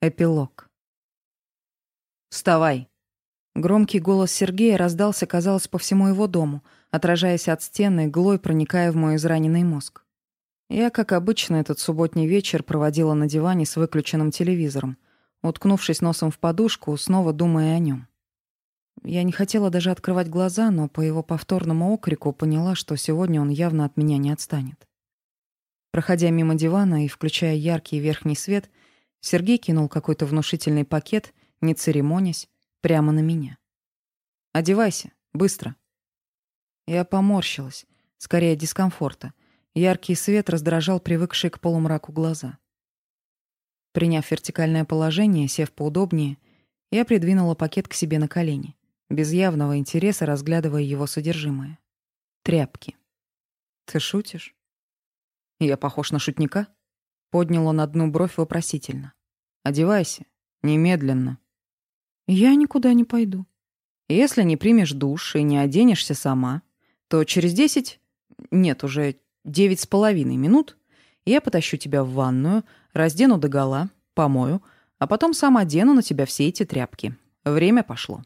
Эпилог. «Вставай!» Громкий голос Сергея раздался, казалось, по всему его дому, отражаясь от стены, глой проникая в мой израненный мозг. Я, как обычно, этот субботний вечер проводила на диване с выключенным телевизором, уткнувшись носом в подушку, снова думая о нем. Я не хотела даже открывать глаза, но по его повторному окрику поняла, что сегодня он явно от меня не отстанет. Проходя мимо дивана и включая яркий верхний свет, Сергей кинул какой-то внушительный пакет, не церемонясь, прямо на меня. «Одевайся, быстро». Я поморщилась, скорее дискомфорта. Яркий свет раздражал привыкшие к полумраку глаза. Приняв вертикальное положение, сев поудобнее, я придвинула пакет к себе на колени, без явного интереса разглядывая его содержимое. Тряпки. «Ты шутишь?» «Я похож на шутника?» Поднял он одну бровь вопросительно. «Одевайся. Немедленно». «Я никуда не пойду». «Если не примешь душ и не оденешься сама, то через десять... Нет, уже девять с половиной минут я потащу тебя в ванную, раздену догола, помою, а потом сам одену на тебя все эти тряпки. Время пошло».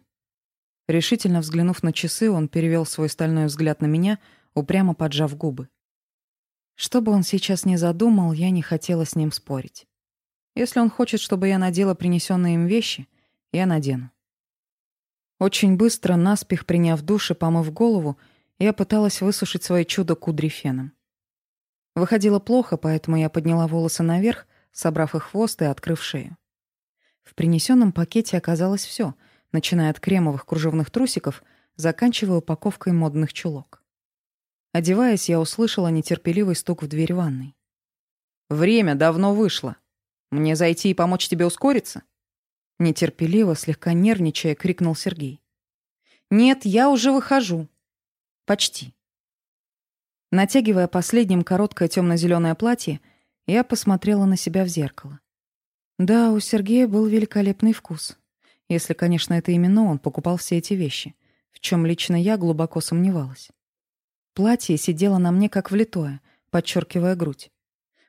Решительно взглянув на часы, он перевел свой стальной взгляд на меня, упрямо поджав губы. Что бы он сейчас ни задумал, я не хотела с ним спорить. Если он хочет, чтобы я надела принесенные им вещи, я надену. Очень быстро, наспех приняв душ и помыв голову, я пыталась высушить свои чудо-кудри феном. Выходило плохо, поэтому я подняла волосы наверх, собрав их хвост и открыв шею. В принесенном пакете оказалось все, начиная от кремовых кружевных трусиков, заканчивая упаковкой модных чулок. Одеваясь, я услышала нетерпеливый стук в дверь ванной. «Время давно вышло. Мне зайти и помочь тебе ускориться?» Нетерпеливо, слегка нервничая, крикнул Сергей. «Нет, я уже выхожу. Почти». Натягивая последним короткое темно-зеленое платье, я посмотрела на себя в зеркало. Да, у Сергея был великолепный вкус. Если, конечно, это именно он покупал все эти вещи, в чем лично я глубоко сомневалась. Платье сидело на мне как влитое, подчеркивая грудь.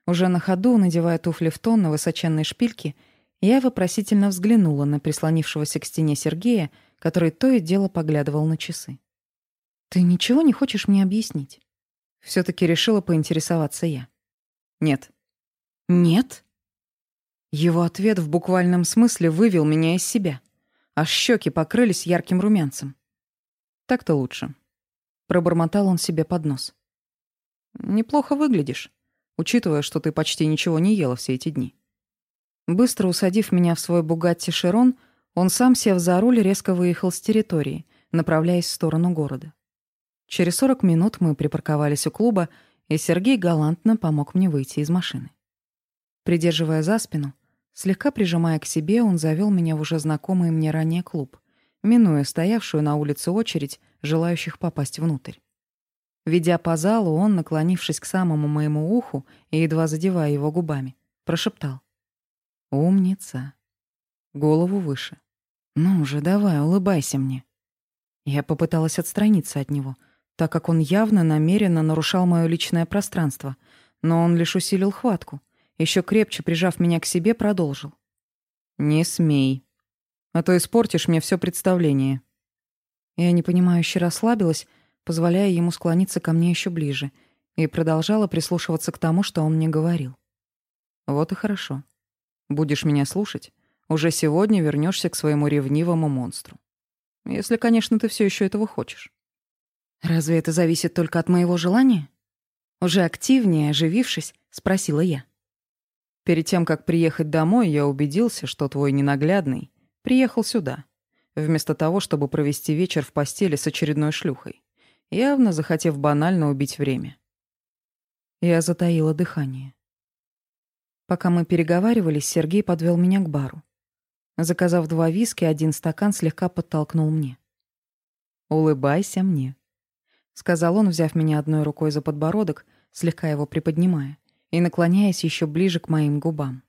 Уже на ходу, надевая туфли в тон на высоченной шпильке, я вопросительно взглянула на прислонившегося к стене Сергея, который то и дело поглядывал на часы. «Ты ничего не хочешь мне объяснить?» все таки решила поинтересоваться я. «Нет». «Нет?» Его ответ в буквальном смысле вывел меня из себя. Аж щеки покрылись ярким румянцем. «Так-то лучше», Пробормотал он себе под нос. «Неплохо выглядишь, учитывая, что ты почти ничего не ела все эти дни». Быстро усадив меня в свой Бугатти Широн, он сам, сев за руль, резко выехал с территории, направляясь в сторону города. Через сорок минут мы припарковались у клуба, и Сергей галантно помог мне выйти из машины. Придерживая за спину, слегка прижимая к себе, он завел меня в уже знакомый мне ранее клуб, минуя стоявшую на улице очередь желающих попасть внутрь. Ведя по залу, он, наклонившись к самому моему уху и едва задевая его губами, прошептал. «Умница. Голову выше. Ну уже, давай, улыбайся мне». Я попыталась отстраниться от него, так как он явно намеренно нарушал мое личное пространство, но он лишь усилил хватку, еще крепче прижав меня к себе, продолжил. «Не смей, а то испортишь мне все представление». Я непонимающе расслабилась, позволяя ему склониться ко мне еще ближе, и продолжала прислушиваться к тому, что он мне говорил. «Вот и хорошо. Будешь меня слушать, уже сегодня вернешься к своему ревнивому монстру. Если, конечно, ты все еще этого хочешь». «Разве это зависит только от моего желания?» Уже активнее, оживившись, спросила я. «Перед тем, как приехать домой, я убедился, что твой ненаглядный приехал сюда, вместо того, чтобы провести вечер в постели с очередной шлюхой, явно захотев банально убить время. Я затаила дыхание. Пока мы переговаривались, Сергей подвел меня к бару. Заказав два виски, один стакан слегка подтолкнул мне. «Улыбайся мне», — сказал он, взяв меня одной рукой за подбородок, слегка его приподнимая, и наклоняясь еще ближе к моим губам.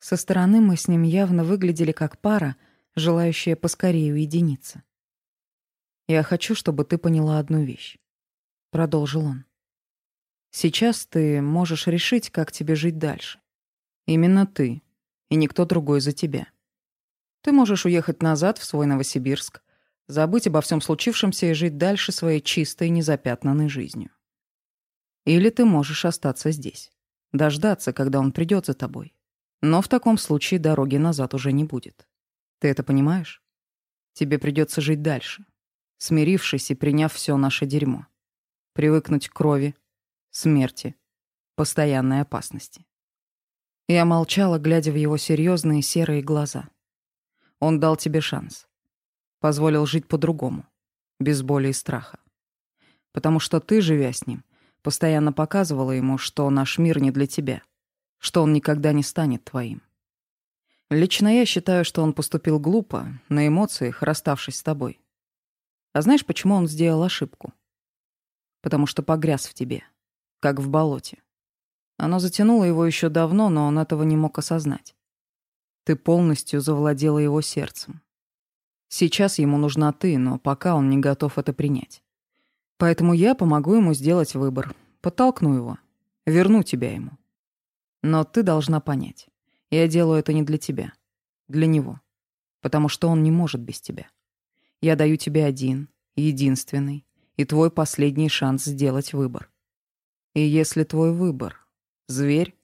Со стороны мы с ним явно выглядели как пара, желающая поскорее уединиться. «Я хочу, чтобы ты поняла одну вещь», — продолжил он. «Сейчас ты можешь решить, как тебе жить дальше. Именно ты, и никто другой за тебя. Ты можешь уехать назад в свой Новосибирск, забыть обо всем случившемся и жить дальше своей чистой, незапятнанной жизнью. Или ты можешь остаться здесь, дождаться, когда он придет за тобой. Но в таком случае дороги назад уже не будет. Ты это понимаешь? Тебе придется жить дальше, смирившись и приняв все наше дерьмо. Привыкнуть к крови, смерти, постоянной опасности. Я молчала, глядя в его серьезные серые глаза. Он дал тебе шанс. Позволил жить по-другому, без боли и страха. Потому что ты, живя с ним, постоянно показывала ему, что наш мир не для тебя, что он никогда не станет твоим. Лично я считаю, что он поступил глупо, на эмоциях, расставшись с тобой. А знаешь, почему он сделал ошибку? Потому что погряз в тебе, как в болоте. Оно затянуло его еще давно, но он этого не мог осознать. Ты полностью завладела его сердцем. Сейчас ему нужна ты, но пока он не готов это принять. Поэтому я помогу ему сделать выбор, подтолкну его, верну тебя ему. Но ты должна понять. Я делаю это не для тебя. Для него. Потому что он не может без тебя. Я даю тебе один, единственный и твой последний шанс сделать выбор. И если твой выбор — зверь,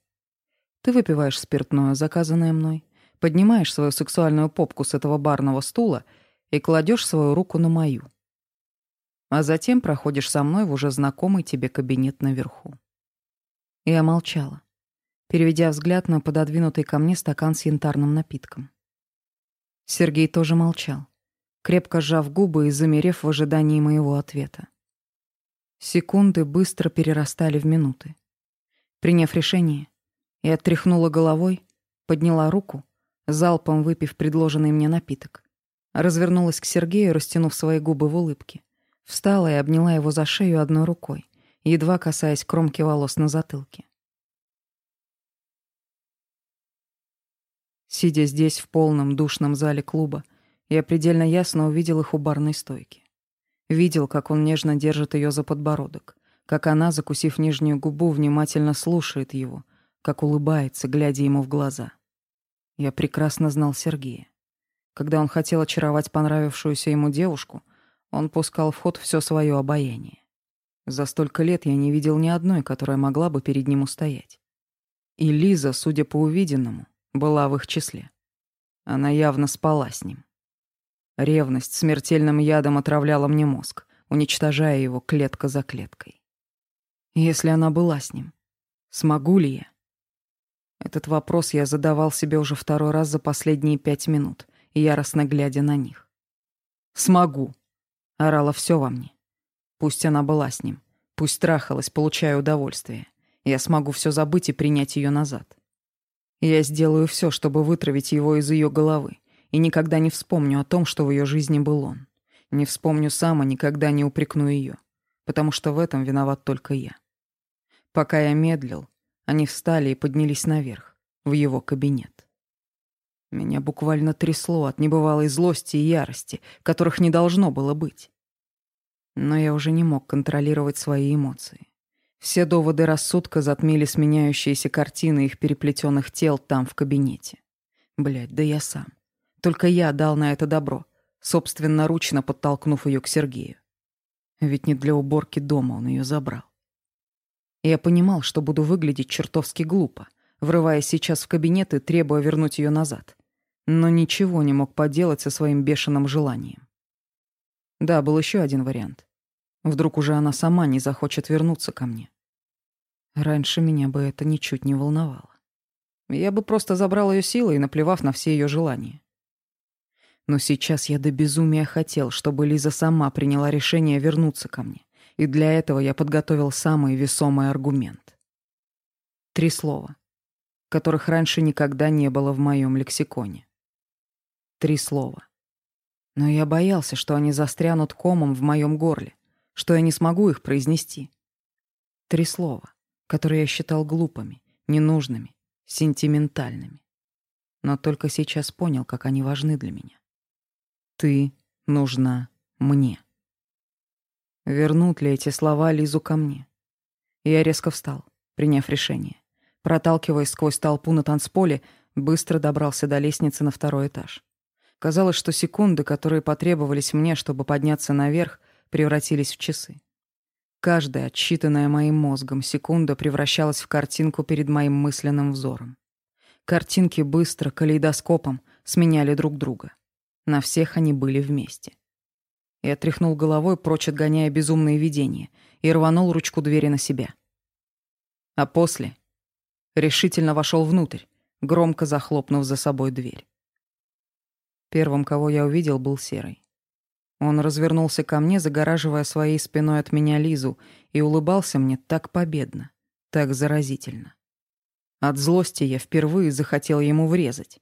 ты выпиваешь спиртное, заказанное мной, поднимаешь свою сексуальную попку с этого барного стула и кладешь свою руку на мою. А затем проходишь со мной в уже знакомый тебе кабинет наверху. Я молчала переведя взгляд на пододвинутый ко мне стакан с янтарным напитком. Сергей тоже молчал, крепко сжав губы и замерев в ожидании моего ответа. Секунды быстро перерастали в минуты. Приняв решение, я тряхнула головой, подняла руку, залпом выпив предложенный мне напиток. Развернулась к Сергею, растянув свои губы в улыбке. Встала и обняла его за шею одной рукой, едва касаясь кромки волос на затылке. Сидя здесь, в полном душном зале клуба, я предельно ясно увидел их у барной стойки. Видел, как он нежно держит ее за подбородок, как она, закусив нижнюю губу, внимательно слушает его, как улыбается, глядя ему в глаза. Я прекрасно знал Сергея. Когда он хотел очаровать понравившуюся ему девушку, он пускал в ход все свое обаяние. За столько лет я не видел ни одной, которая могла бы перед ним устоять. И Лиза, судя по увиденному, была в их числе. Она явно спала с ним. Ревность смертельным ядом отравляла мне мозг, уничтожая его клетка за клеткой. Если она была с ним, смогу ли я? Этот вопрос я задавал себе уже второй раз за последние пять минут, яростно глядя на них. «Смогу!» — орала все во мне. Пусть она была с ним, пусть трахалась, получая удовольствие. Я смогу все забыть и принять ее назад. Я сделаю все, чтобы вытравить его из ее головы, и никогда не вспомню о том, что в ее жизни был он. Не вспомню сам и никогда не упрекну ее, потому что в этом виноват только я. Пока я медлил, они встали и поднялись наверх, в его кабинет. Меня буквально трясло от небывалой злости и ярости, которых не должно было быть. Но я уже не мог контролировать свои эмоции. Все доводы рассудка затмили сменяющиеся картины их переплетенных тел там, в кабинете. Блядь, да я сам. Только я дал на это добро, собственноручно подтолкнув ее к Сергею. Ведь не для уборки дома он ее забрал. Я понимал, что буду выглядеть чертовски глупо, врываясь сейчас в кабинет и требуя вернуть ее назад. Но ничего не мог поделать со своим бешеным желанием. Да, был еще один вариант. Вдруг уже она сама не захочет вернуться ко мне. Раньше меня бы это ничуть не волновало. Я бы просто забрал ее силы и наплевав на все ее желания. Но сейчас я до безумия хотел, чтобы Лиза сама приняла решение вернуться ко мне. И для этого я подготовил самый весомый аргумент. Три слова, которых раньше никогда не было в моем лексиконе. Три слова. Но я боялся, что они застрянут комом в моем горле, что я не смогу их произнести. Три слова которые я считал глупыми, ненужными, сентиментальными. Но только сейчас понял, как они важны для меня. Ты нужна мне. Вернут ли эти слова Лизу ко мне? Я резко встал, приняв решение. Проталкиваясь сквозь толпу на танцполе, быстро добрался до лестницы на второй этаж. Казалось, что секунды, которые потребовались мне, чтобы подняться наверх, превратились в часы. Каждая, отсчитанная моим мозгом, секунда превращалась в картинку перед моим мысленным взором. Картинки быстро, калейдоскопом, сменяли друг друга. На всех они были вместе. Я тряхнул головой, прочь отгоняя безумные видения, и рванул ручку двери на себя. А после решительно вошел внутрь, громко захлопнув за собой дверь. Первым, кого я увидел, был Серый. Он развернулся ко мне, загораживая своей спиной от меня Лизу, и улыбался мне так победно, так заразительно. От злости я впервые захотел ему врезать.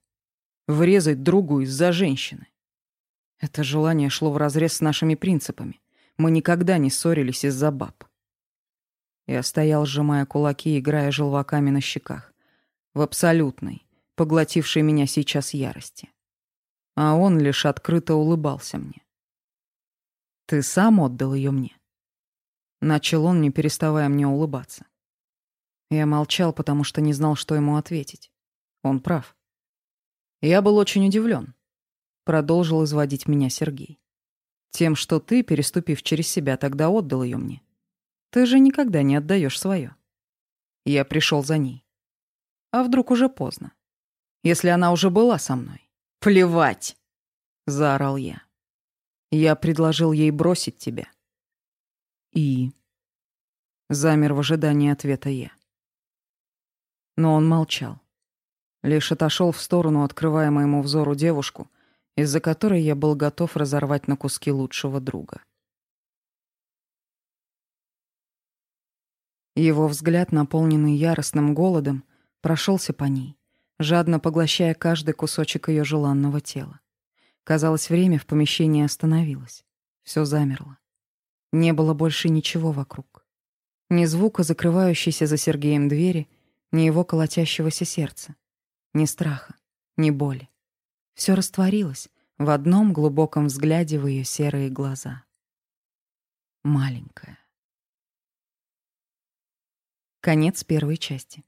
Врезать другу из-за женщины. Это желание шло вразрез с нашими принципами. Мы никогда не ссорились из-за баб. Я стоял, сжимая кулаки, играя желваками на щеках. В абсолютной, поглотившей меня сейчас ярости а он лишь открыто улыбался мне. «Ты сам отдал ее мне?» Начал он, не переставая мне улыбаться. Я молчал, потому что не знал, что ему ответить. Он прав. Я был очень удивлен. Продолжил изводить меня Сергей. Тем, что ты, переступив через себя, тогда отдал ее мне. Ты же никогда не отдаешь свое. Я пришел за ней. А вдруг уже поздно? Если она уже была со мной? «Плевать!» — заорал я. Я предложил ей бросить тебя. И... Замер в ожидании ответа я. Но он молчал. Лишь отошел в сторону, открывая моему взору девушку, из-за которой я был готов разорвать на куски лучшего друга. Его взгляд, наполненный яростным голодом, прошелся по ней жадно поглощая каждый кусочек ее желанного тела. Казалось, время в помещении остановилось. Все замерло. Не было больше ничего вокруг. Ни звука закрывающейся за Сергеем двери, ни его колотящегося сердца, ни страха, ни боли. Все растворилось в одном глубоком взгляде в ее серые глаза. Маленькая. Конец первой части.